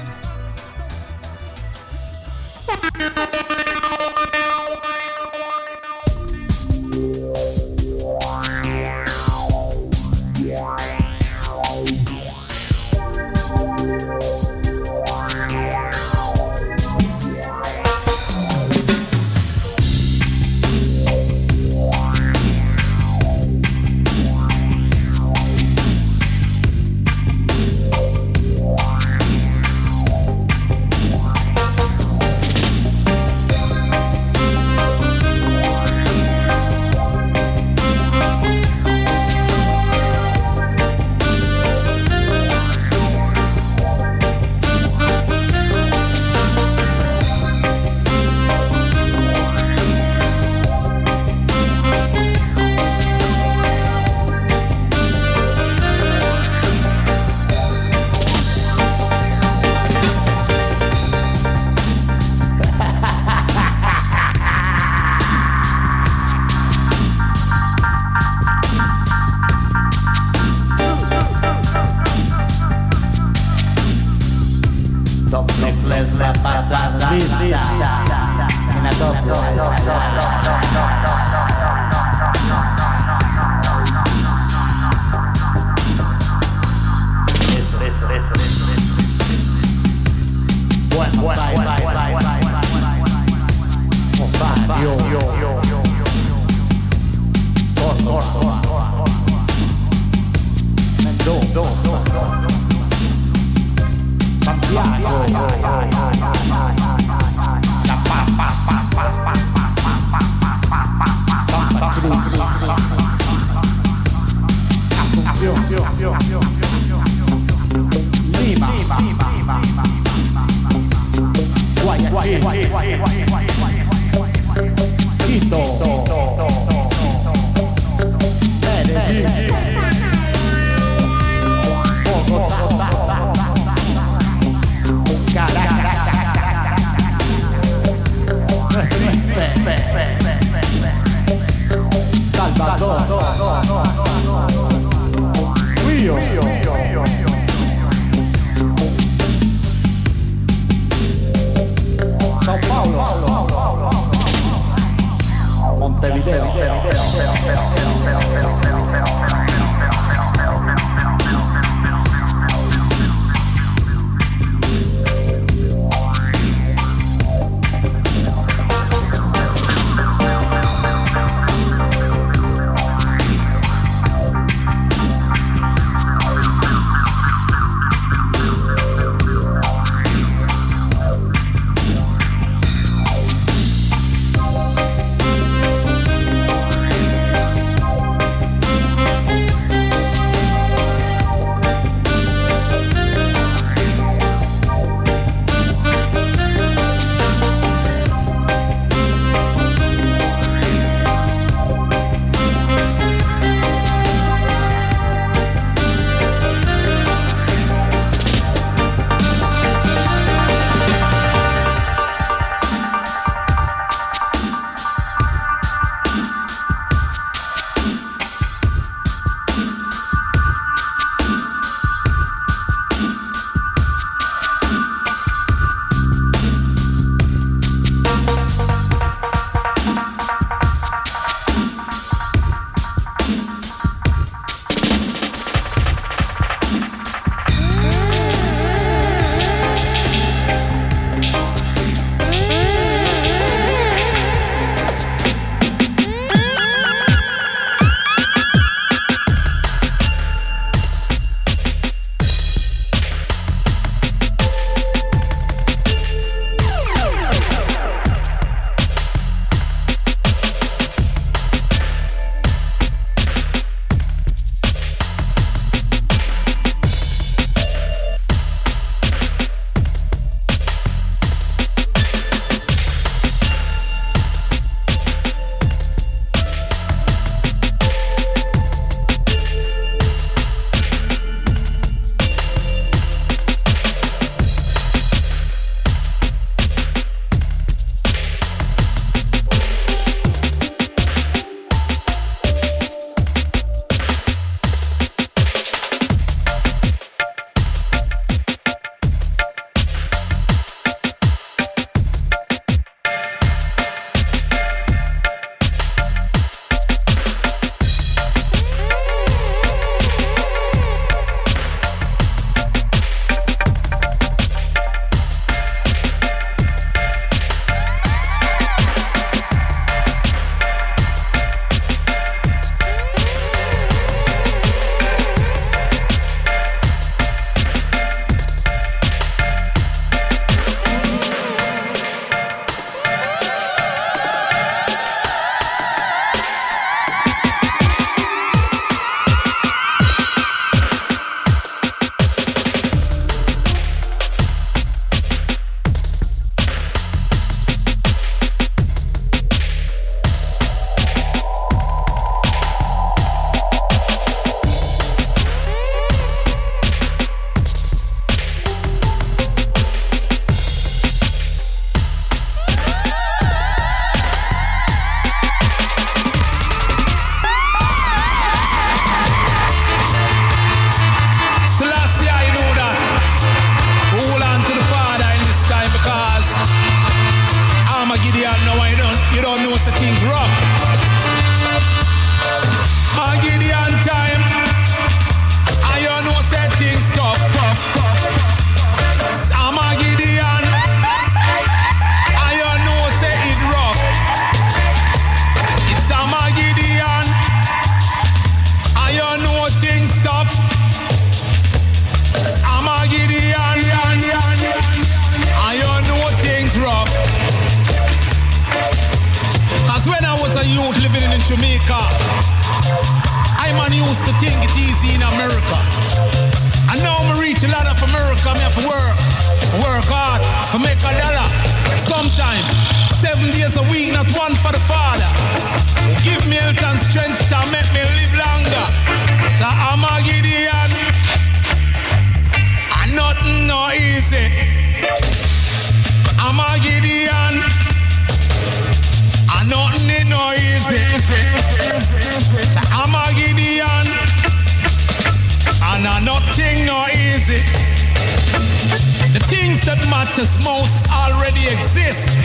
That most already exist.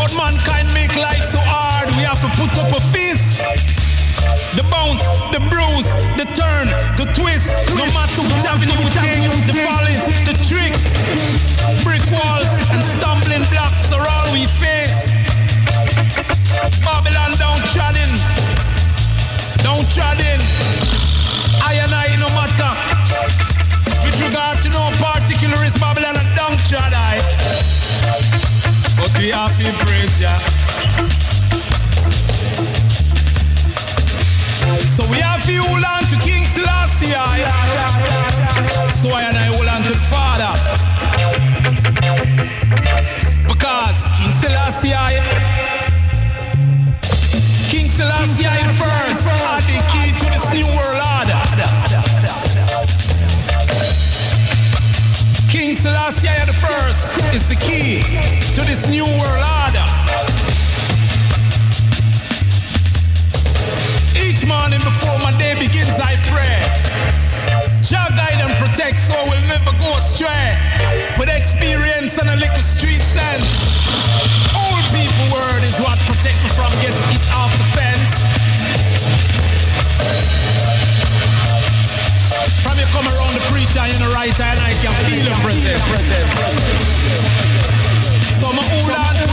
But mankind make life so hard, we have to put up a fist. The bounce, the bruise, the turn, the twist. No matter which avenue we take, the follies, the tricks. Brick walls and stumbling blocks are all we face. Babylon downtrodden, downtrodden. I and I no matter. With regard to no particular is Babylon downtrodden. But we have to praise ya. So we have to hold on to King Selassie. So I and I go. With experience and a little street sense. Old people word is what protect me from getting hit off the fence. From you come around the preacher in the right eye and I can feel him present. So my hold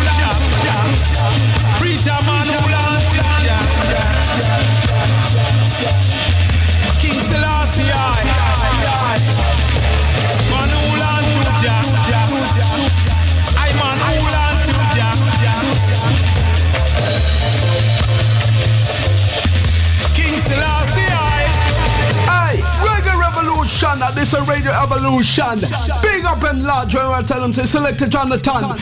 This is Radio Evolution. Big up and large when I tell them to Selector Jonathon.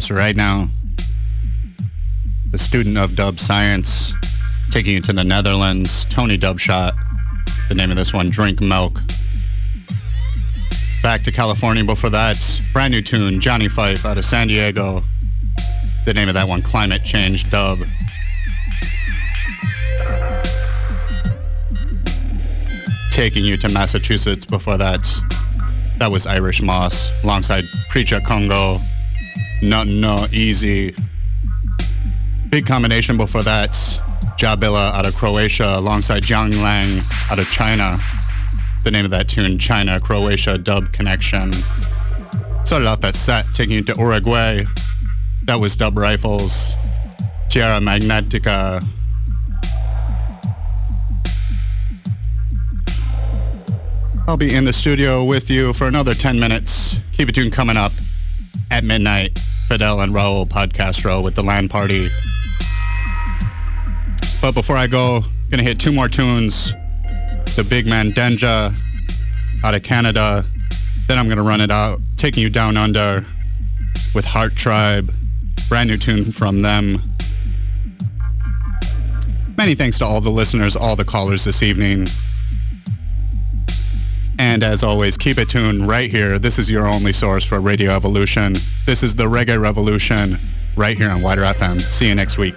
Yes, right now. The student of dub science taking you to the Netherlands, Tony Dubshot. The name of this one, Drink Milk. Back to California before that, brand new tune, Johnny Fife out of San Diego. The name of that one, Climate Change Dub. Taking you to Massachusetts before that, that was Irish Moss alongside Preacher Congo, Nothing No Easy. Big combination before that, Jabila out of Croatia alongside Jiang Lang out of China. The name of that tune, China Croatia Dub Connection. Started off that set taking you to Uruguay. That was Dub Rifles, Tierra Magnetica. I'll be in the studio with you for another 10 minutes. Keep it tuned coming up at midnight. Fidel and Raul Podcastro with the land party. But before I go, gonna hit two more tunes. The big man Denja out of Canada. Then I'm gonna run it out, taking you down under with Heart Tribe. Brand new tune from them. Many thanks to all the listeners, all the callers this evening. And as always, keep it tuned right here. This is your only source for Radio Evolution. This is the Reggae Revolution right here on WIDR FM. See you next week.